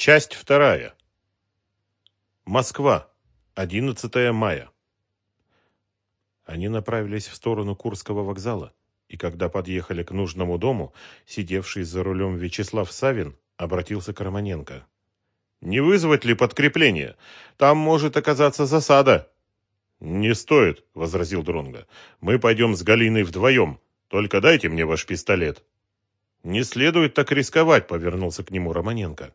Часть вторая. Москва. 11 мая. Они направились в сторону Курского вокзала, и когда подъехали к нужному дому, сидевший за рулем Вячеслав Савин обратился к Романенко. «Не вызвать ли подкрепление? Там может оказаться засада». «Не стоит», — возразил Дронга. «Мы пойдем с Галиной вдвоем. Только дайте мне ваш пистолет». «Не следует так рисковать», — повернулся к нему Романенко.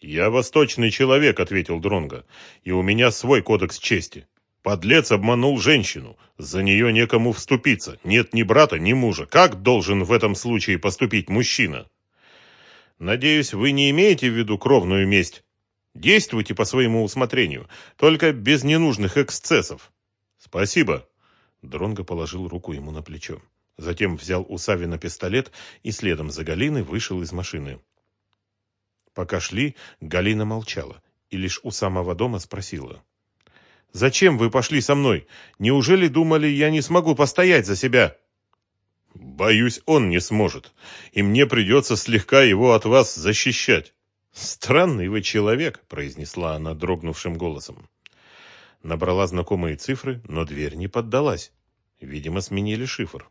«Я восточный человек», — ответил Дронга, — «и у меня свой кодекс чести. Подлец обманул женщину. За нее некому вступиться. Нет ни брата, ни мужа. Как должен в этом случае поступить мужчина?» «Надеюсь, вы не имеете в виду кровную месть?» Действуйте по своему усмотрению, только без ненужных эксцессов. Спасибо. Дронго положил руку ему на плечо. Затем взял у Савина пистолет и следом за Галиной вышел из машины. Пока шли, Галина молчала и лишь у самого дома спросила. «Зачем вы пошли со мной? Неужели думали, я не смогу постоять за себя?» «Боюсь, он не сможет, и мне придется слегка его от вас защищать». «Странный вы человек», — произнесла она дрогнувшим голосом. Набрала знакомые цифры, но дверь не поддалась. Видимо, сменили шифр.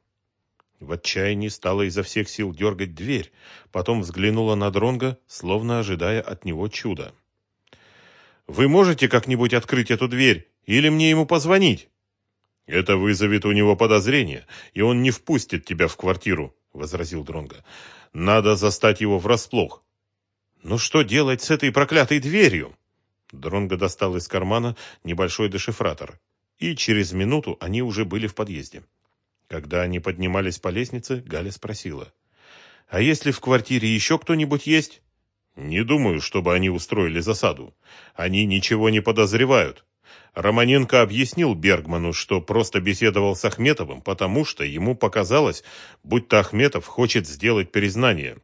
В отчаянии стала изо всех сил дергать дверь, потом взглянула на Дронга, словно ожидая от него чуда. «Вы можете как-нибудь открыть эту дверь? Или мне ему позвонить?» «Это вызовет у него подозрение, и он не впустит тебя в квартиру», — возразил Дронга. «Надо застать его врасплох. «Ну что делать с этой проклятой дверью?» Дронго достал из кармана небольшой дешифратор, и через минуту они уже были в подъезде. Когда они поднимались по лестнице, Галя спросила. «А если в квартире еще кто-нибудь есть?» «Не думаю, чтобы они устроили засаду. Они ничего не подозревают. Романенко объяснил Бергману, что просто беседовал с Ахметовым, потому что ему показалось, будто Ахметов хочет сделать признание.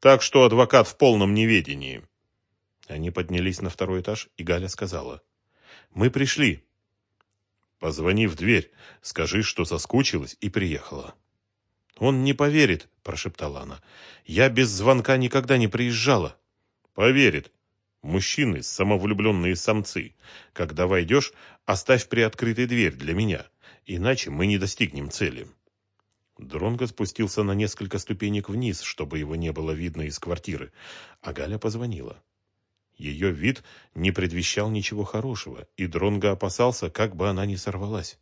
Так что адвокат в полном неведении. Они поднялись на второй этаж, и Галя сказала. «Мы пришли». «Позвони в дверь, скажи, что соскучилась и приехала». «Он не поверит», – прошептала она. «Я без звонка никогда не приезжала». «Поверит. Мужчины – самовлюбленные самцы. Когда войдешь, оставь приоткрытой дверь для меня, иначе мы не достигнем цели». Дронго спустился на несколько ступенек вниз, чтобы его не было видно из квартиры, а Галя позвонила. Ее вид не предвещал ничего хорошего, и Дронго опасался, как бы она не сорвалась.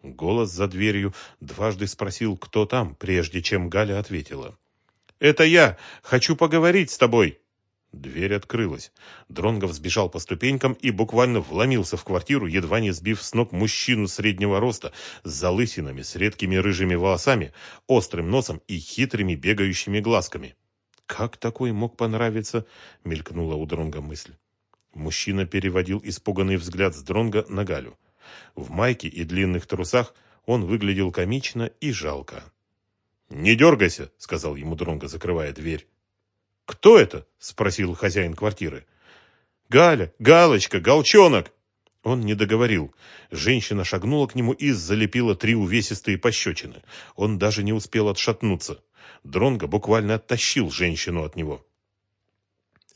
Голос за дверью дважды спросил, кто там, прежде чем Галя ответила. «Это я! Хочу поговорить с тобой!» Дверь открылась. Дронгов сбежал по ступенькам и буквально вломился в квартиру, едва не сбив с ног мужчину среднего роста, с залысинами, с редкими рыжими волосами, острым носом и хитрыми бегающими глазками. «Как такой мог понравиться?» — мелькнула у Дронга мысль. Мужчина переводил испуганный взгляд с Дронга на Галю. В майке и длинных трусах он выглядел комично и жалко. «Не дергайся», — сказал ему Дронго, закрывая дверь. «Кто это?» – спросил хозяин квартиры. «Галя! Галочка! Галчонок!» Он не договорил. Женщина шагнула к нему и залепила три увесистые пощечины. Он даже не успел отшатнуться. Дронго буквально оттащил женщину от него.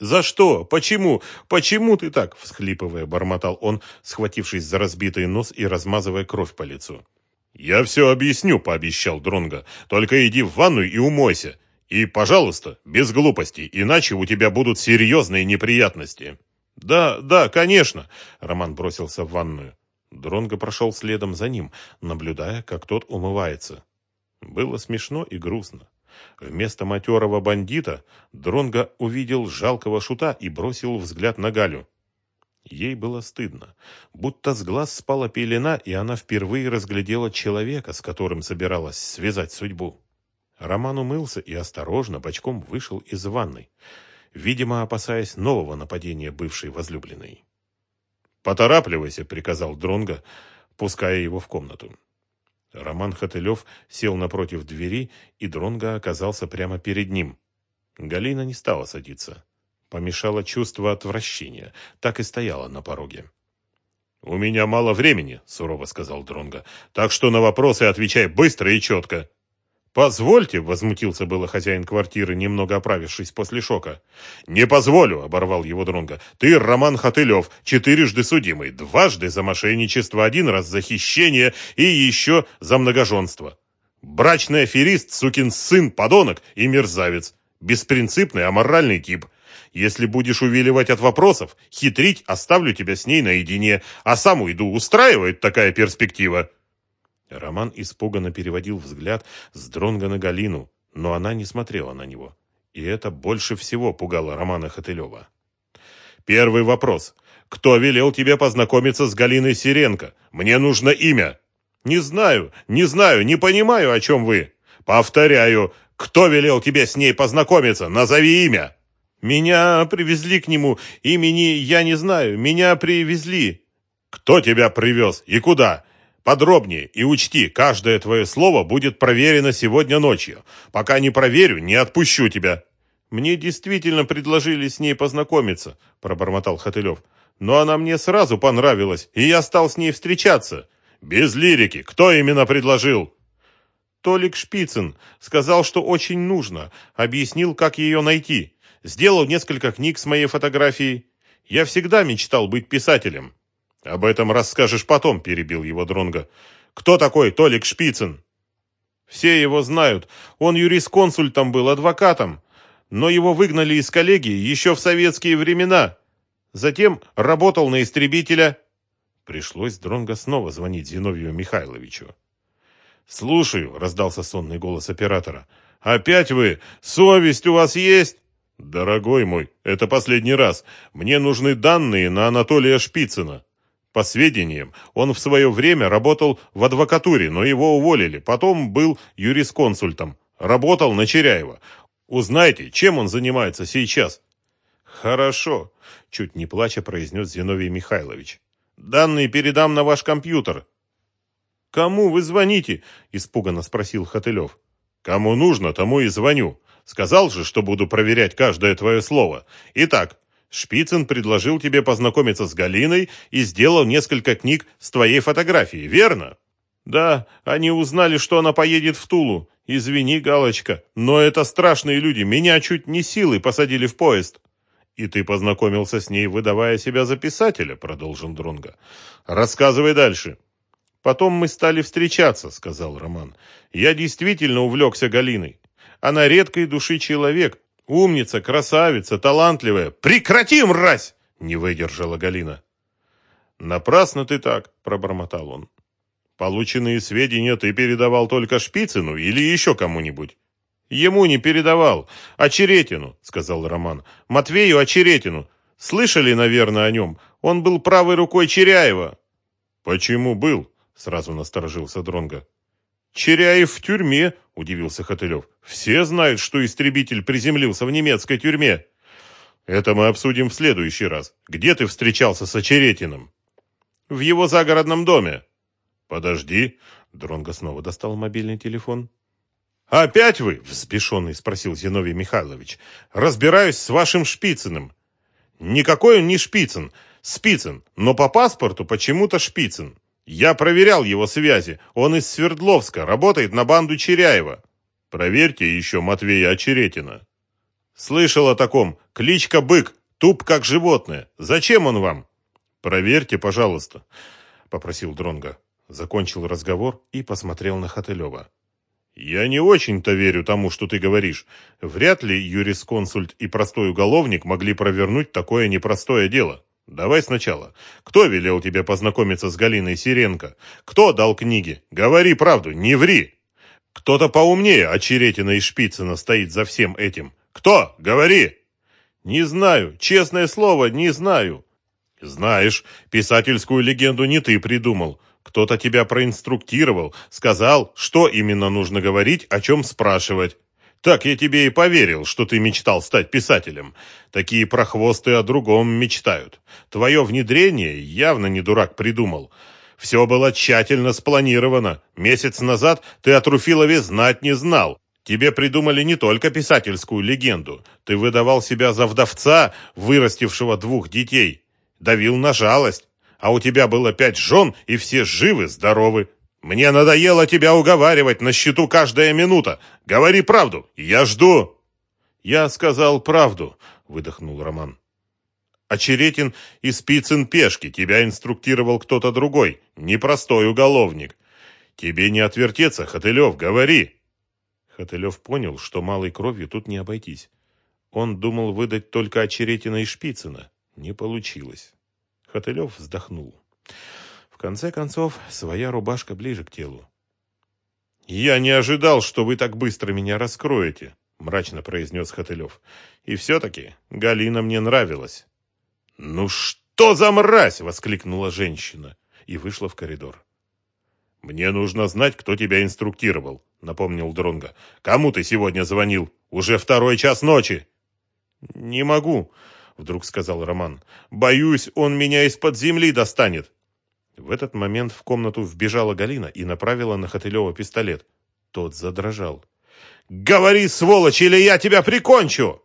«За что? Почему? Почему ты так?» – всхлипывая, бормотал он, схватившись за разбитый нос и размазывая кровь по лицу. «Я все объясню», – пообещал Дронго. «Только иди в ванную и умойся. И, пожалуйста, без глупостей, иначе у тебя будут серьезные неприятности. Да, да, конечно, Роман бросился в ванную. Дронго прошел следом за ним, наблюдая, как тот умывается. Было смешно и грустно. Вместо матерого бандита Дронго увидел жалкого шута и бросил взгляд на Галю. Ей было стыдно. Будто с глаз спала пелена, и она впервые разглядела человека, с которым собиралась связать судьбу. Роман умылся и осторожно бочком вышел из ванной, видимо, опасаясь нового нападения бывшей возлюбленной. «Поторапливайся», — приказал Дронга, пуская его в комнату. Роман Хотылев сел напротив двери, и Дронга оказался прямо перед ним. Галина не стала садиться. Помешало чувство отвращения, так и стояла на пороге. «У меня мало времени», — сурово сказал Дронга, «так что на вопросы отвечай быстро и четко». «Позвольте», — возмутился было хозяин квартиры, немного оправившись после шока. «Не позволю», — оборвал его Дронга. «Ты Роман Хотылев, четырежды судимый, дважды за мошенничество, один раз за хищение и еще за многоженство. Брачный аферист, сукин сын, подонок и мерзавец. Беспринципный, аморальный тип. Если будешь увиливать от вопросов, хитрить, оставлю тебя с ней наедине, а сам уйду. Устраивает такая перспектива?» Роман испуганно переводил взгляд с Дронга на Галину, но она не смотрела на него. И это больше всего пугало Романа Хотылева. «Первый вопрос. Кто велел тебе познакомиться с Галиной Сиренко? Мне нужно имя». «Не знаю, не знаю, не понимаю, о чем вы». «Повторяю, кто велел тебе с ней познакомиться? Назови имя». «Меня привезли к нему. Имени я не знаю. Меня привезли». «Кто тебя привез и куда? Подробнее и учти, каждое твое слово будет проверено сегодня ночью. Пока не проверю, не отпущу тебя. Мне действительно предложили с ней познакомиться, пробормотал Хотылев. Но она мне сразу понравилась, и я стал с ней встречаться. Без лирики. Кто именно предложил? Толик Шпицын сказал, что очень нужно, объяснил, как ее найти. Сделал несколько книг с моей фотографией. Я всегда мечтал быть писателем. Об этом расскажешь потом, перебил его Дронга. Кто такой Толик Шпицын? Все его знают. Он юрисконсультом был, адвокатом. Но его выгнали из коллегии еще в советские времена. Затем работал на истребителя. Пришлось Дронго снова звонить Зиновию Михайловичу. «Слушаю», — раздался сонный голос оператора. «Опять вы? Совесть у вас есть?» «Дорогой мой, это последний раз. Мне нужны данные на Анатолия Шпицына». По сведениям, он в свое время работал в адвокатуре, но его уволили. Потом был юрисконсультом. Работал на Черяева. Узнайте, чем он занимается сейчас. Хорошо, чуть не плача произнес Зиновий Михайлович. Данные передам на ваш компьютер. Кому вы звоните? Испуганно спросил Хотылев. Кому нужно, тому и звоню. Сказал же, что буду проверять каждое твое слово. Итак, Шпицын предложил тебе познакомиться с Галиной и сделал несколько книг с твоей фотографией, верно? Да, они узнали, что она поедет в Тулу. Извини, Галочка, но это страшные люди. Меня чуть не силой посадили в поезд. И ты познакомился с ней, выдавая себя за писателя, продолжил Дронга. Рассказывай дальше. Потом мы стали встречаться, сказал Роман. Я действительно увлекся Галиной. Она редкой души человек, Умница, красавица, талантливая. Прекрати, мразь! Не выдержала Галина. Напрасно ты так, пробормотал он. Полученные сведения ты передавал только Шпицыну или еще кому-нибудь? Ему не передавал, Очеретину, сказал Роман. Матвею Очеретину. Слышали, наверное, о нем. Он был правой рукой Черяева. Почему был? Сразу насторожился Дронга. Черяев в тюрьме, удивился Хотылев. Все знают, что истребитель приземлился в немецкой тюрьме. Это мы обсудим в следующий раз. Где ты встречался с Очеретиным? В его загородном доме. Подожди. Дронго снова достал мобильный телефон. «Опять вы?» – взбешенный спросил Зиновий Михайлович. «Разбираюсь с вашим Шпицыным». «Никакой он не Шпицын. Спицын, но по паспорту почему-то Шпицын. Я проверял его связи. Он из Свердловска, работает на банду Черяева. Проверьте еще Матвея Очеретина. Слышал о таком. Кличка Бык, туп как животное. Зачем он вам? Проверьте, пожалуйста, попросил Дронга. Закончил разговор и посмотрел на Хотылева. «Я не очень-то верю тому, что ты говоришь. Вряд ли юрисконсульт и простой уголовник могли провернуть такое непростое дело. Давай сначала. Кто велел тебе познакомиться с Галиной Сиренко? Кто дал книги? Говори правду, не ври. Кто-то поумнее Очеретина и Шпицына стоит за всем этим. Кто? Говори. Не знаю, честное слово, не знаю. Знаешь, писательскую легенду не ты придумал. Кто-то тебя проинструктировал, сказал, что именно нужно говорить, о чем спрашивать. Так я тебе и поверил, что ты мечтал стать писателем. Такие прохвосты о другом мечтают. Твое внедрение явно не дурак придумал. Все было тщательно спланировано. Месяц назад ты о Труфилове знать не знал. Тебе придумали не только писательскую легенду. Ты выдавал себя за вдовца, вырастившего двух детей. Давил на жалость. А у тебя было пять жен, и все живы, здоровы. Мне надоело тебя уговаривать, на счету каждая минута. Говори правду, я жду. Я сказал правду, выдохнул Роман. Очеретин и Спицын пешки, тебя инструктировал кто-то другой, непростой уголовник. Тебе не отвертеться, Хотылев, говори. Хотылев понял, что малой кровью тут не обойтись. Он думал выдать только Очеретина и Шпицына. Не получилось. Хотылев вздохнул. Конце концов, своя рубашка ближе к телу. «Я не ожидал, что вы так быстро меня раскроете», — мрачно произнес Хотылев. «И все-таки Галина мне нравилась». «Ну что за мразь!» — воскликнула женщина и вышла в коридор. «Мне нужно знать, кто тебя инструктировал», — напомнил Дронга. «Кому ты сегодня звонил? Уже второй час ночи». «Не могу», — вдруг сказал Роман. «Боюсь, он меня из-под земли достанет». В этот момент в комнату вбежала Галина и направила на Хотылева пистолет. Тот задрожал. «Говори, сволочь, или я тебя прикончу!»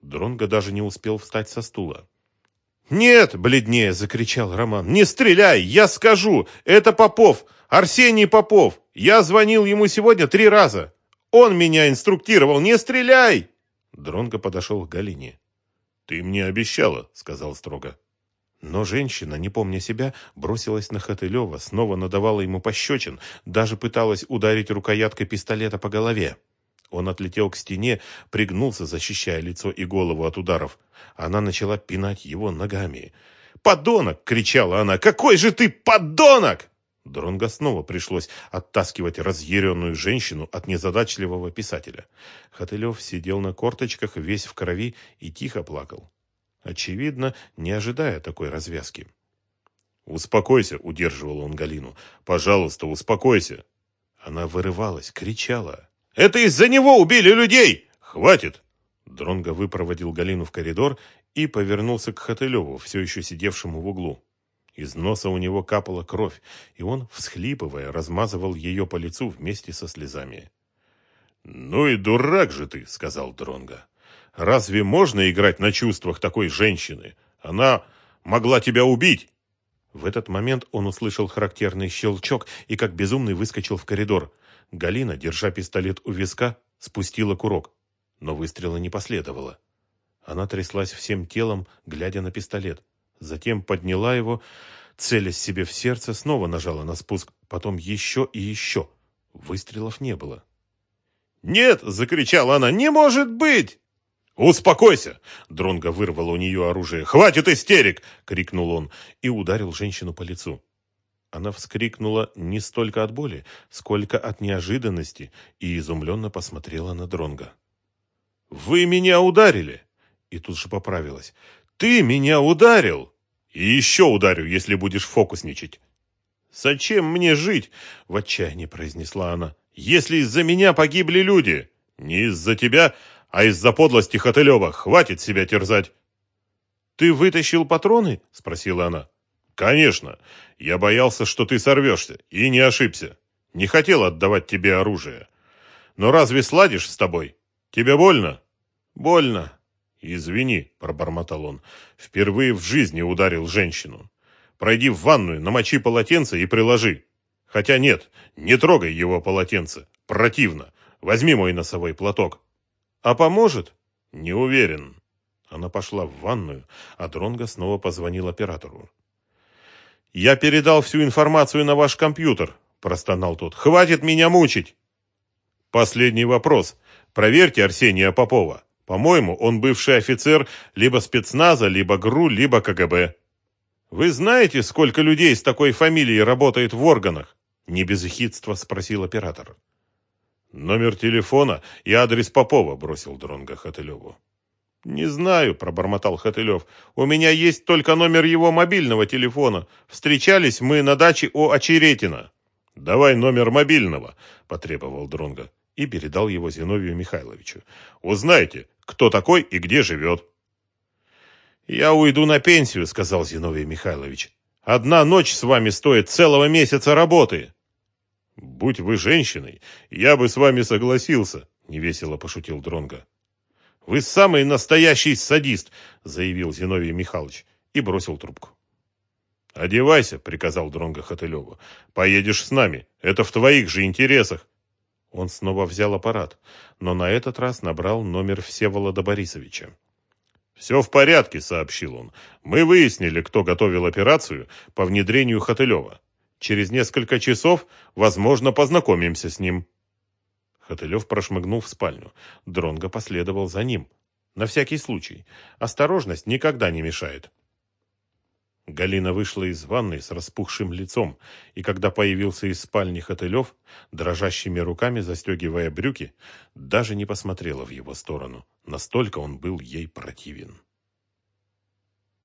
Дронго даже не успел встать со стула. «Нет!» — бледнее закричал Роман. «Не стреляй! Я скажу! Это Попов! Арсений Попов! Я звонил ему сегодня три раза! Он меня инструктировал! Не стреляй!» Дронго подошел к Галине. «Ты мне обещала», — сказал строго. Но женщина, не помня себя, бросилась на Хотылева, снова надавала ему пощечин, даже пыталась ударить рукояткой пистолета по голове. Он отлетел к стене, пригнулся, защищая лицо и голову от ударов. Она начала пинать его ногами. «Подонок!» — кричала она. «Какой же ты подонок!» Дронго снова пришлось оттаскивать разъяренную женщину от незадачливого писателя. Хотылев сидел на корточках, весь в крови, и тихо плакал. Очевидно, не ожидая такой развязки. «Успокойся», — удерживал он Галину. «Пожалуйста, успокойся». Она вырывалась, кричала. «Это из-за него убили людей! Хватит!» Дронго выпроводил Галину в коридор и повернулся к Хотылеву, все еще сидевшему в углу. Из носа у него капала кровь, и он, всхлипывая, размазывал ее по лицу вместе со слезами. «Ну и дурак же ты!» — сказал Дронго. «Разве можно играть на чувствах такой женщины? Она могла тебя убить!» В этот момент он услышал характерный щелчок и как безумный выскочил в коридор. Галина, держа пистолет у виска, спустила курок, но выстрела не последовало. Она тряслась всем телом, глядя на пистолет. Затем подняла его, целясь себе в сердце, снова нажала на спуск, потом еще и еще. Выстрелов не было. «Нет!» — закричала она. «Не может быть!» «Успокойся!» — Дронго вырвал у нее оружие. «Хватит истерик!» — крикнул он и ударил женщину по лицу. Она вскрикнула не столько от боли, сколько от неожиданности и изумленно посмотрела на Дронга. «Вы меня ударили!» И тут же поправилась. «Ты меня ударил!» И еще ударю, если будешь фокусничать. Зачем мне жить? В отчаянии произнесла она. Если из-за меня погибли люди. Не из-за тебя, а из-за подлости Хотылева. Хватит себя терзать. Ты вытащил патроны? Спросила она. Конечно. Я боялся, что ты сорвешься. И не ошибся. Не хотел отдавать тебе оружие. Но разве сладишь с тобой? Тебе больно? Больно. «Извини», — пробормотал он, — «впервые в жизни ударил женщину. Пройди в ванную, намочи полотенце и приложи. Хотя нет, не трогай его полотенце. Противно. Возьми мой носовой платок». «А поможет?» «Не уверен». Она пошла в ванную, а Дронго снова позвонил оператору. «Я передал всю информацию на ваш компьютер», – простонал тот. «Хватит меня мучить!» «Последний вопрос. Проверьте Арсения Попова. По-моему, он бывший офицер либо спецназа, либо ГРУ, либо КГБ. Вы знаете, сколько людей с такой фамилией работает в органах? Не без хитства спросил оператор. Номер телефона и адрес Попова, бросил Дронга Хотылеву. «Не знаю», – пробормотал Хотылев. «У меня есть только номер его мобильного телефона. Встречались мы на даче у Очеретина». «Давай номер мобильного», – потребовал Дронга и передал его Зиновию Михайловичу. «Узнайте, кто такой и где живет». «Я уйду на пенсию», — сказал Зиновий Михайлович. «Одна ночь с вами стоит целого месяца работы». «Будь вы женщиной, я бы с вами согласился», — невесело пошутил Дронга. «Вы самый настоящий садист», — заявил Зиновий Михайлович и бросил трубку. «Одевайся», — приказал Дронго Хотылеву. «Поедешь с нами. Это в твоих же интересах». Он снова взял аппарат, но на этот раз набрал номер Всеволода Борисовича. «Все в порядке», — сообщил он. «Мы выяснили, кто готовил операцию по внедрению Хотылева. Через несколько часов, возможно, познакомимся с ним». Хотылев прошмыгнул в спальню. Дронго последовал за ним. На всякий случай. Осторожность никогда не мешает. Галина вышла из ванной с распухшим лицом, и когда появился из спальни Хотылев, дрожащими руками застегивая брюки, даже не посмотрела в его сторону. Настолько он был ей противен.